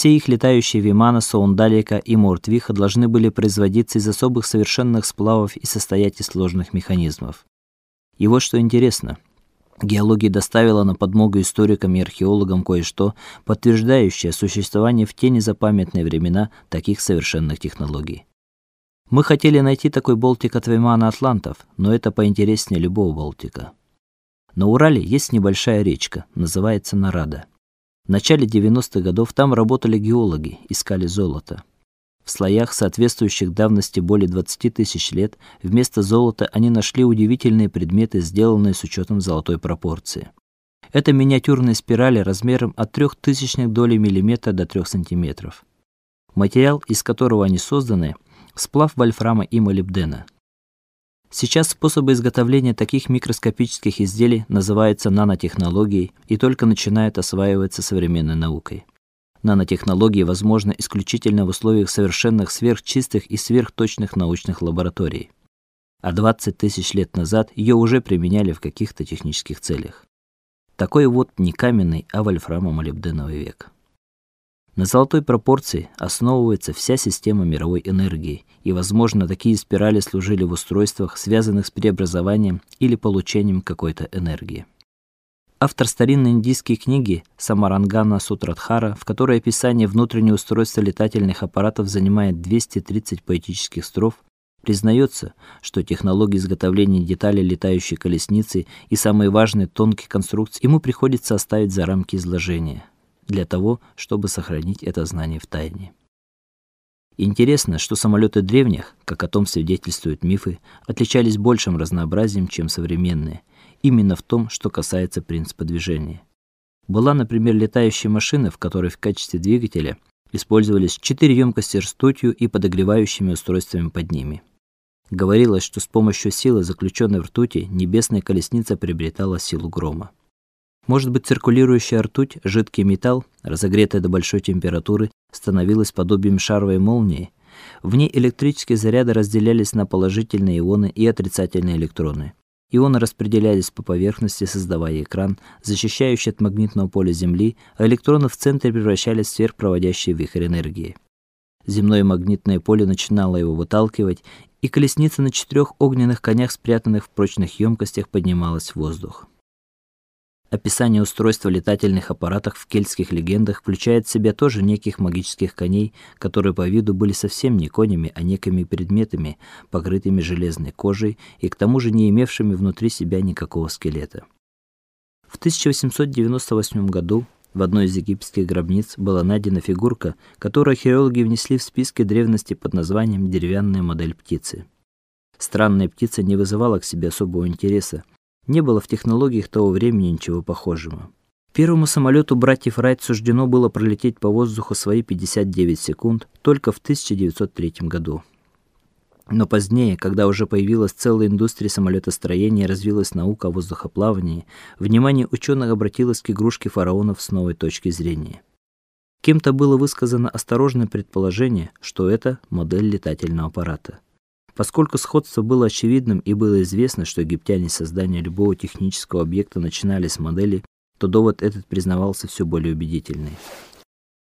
Все их летающие виманы Соундалика и Мортвиха должны были производиться из особых совершенных сплавов и состоять из сложных механизмов. И вот что интересно. Геология доставила на подмогу историкам и археологам кое-что, подтверждающее существование в те незапамятные времена таких совершенных технологий. Мы хотели найти такой болтик от Вимана Атлантов, но это поинтереснее любого болтика. На Урале есть небольшая речка, называется Нарада. В начале 90-х годов там работали геологи, искали золото. В слоях, соответствующих давности более 20 тысяч лет, вместо золота они нашли удивительные предметы, сделанные с учетом золотой пропорции. Это миниатюрные спирали размером от 0,03 доли миллиметра до 3 сантиметров. Материал, из которого они созданы, сплав вольфрама и молибдена. Сейчас способы изготовления таких микроскопических изделий называются нанотехнологией и только начинают осваиваться современной наукой. Нанотехнологии возможны исключительно в условиях совершенных сверхчистых и сверхточных научных лабораторий. А 20 тысяч лет назад ее уже применяли в каких-то технических целях. Такой вот не каменный, а вольфрамо-молибденовый век. На золотой пропорции основывается вся система мировой энергии, и, возможно, такие спирали служили в устройствах, связанных с преобразованием или получением какой-то энергии. Автор старинной индийской книги Самарангана Сутрадхара, в которой описание внутреннего устройства летательных аппаратов занимает 230 поэтических строф, признается, что технологии изготовления деталей летающей колесницы и самые важные тонкие конструкции ему приходится оставить за рамки изложения для того, чтобы сохранить это знание в тайне. Интересно, что самолеты древних, как о том свидетельствуют мифы, отличались большим разнообразием, чем современные, именно в том, что касается принципа движения. Была, например, летающая машина, в которой в качестве двигателя использовались четыре емкости ртутью и подогревающими устройствами под ними. Говорилось, что с помощью силы, заключенной в ртути, небесная колесница приобретала силу грома. Может быть, циркулирующая ртуть, жидкий металл, разогретый до большой температуры, становилась подобием шаровой молнии. В ней электрические заряды разделялись на положительные ионы и отрицательные электроны. Ионы распределялись по поверхности, создавая экран, защищающий от магнитного поля Земли, а электроны в центре превращались в сверхпроводящий вихрь энергии. Земное магнитное поле начинало его выталкивать, и колесница на четырех огненных конях, спрятанных в прочных емкостях, поднималась в воздух. Описание устройства летательных аппаратов в кельтских легендах включает в себя тоже неких магических коней, которые по виду были совсем не конями, а некими предметами, покрытыми железной кожей и к тому же не имевшими внутри себя никакого скелета. В 1898 году в одной из египетских гробниц была найдена фигурка, которую археологи внесли в списки древности под названием деревянная модель птицы. Странная птица не вызывала к себе особого интереса, не было в технологиях того времени ничего похожего. Первому самолету братьев Райт суждено было пролететь по воздуху свои 59 секунд только в 1903 году. Но позднее, когда уже появилась целая индустрия самолетостроения и развилась наука о воздухоплавании, внимание ученых обратилось к игрушке фараонов с новой точки зрения. Кем-то было высказано осторожное предположение, что это модель летательного аппарата. Поскольку сходство было очевидным и было известно, что египтяне создание любого технического объекта начинали с модели, то довод этот признавался все более убедительным.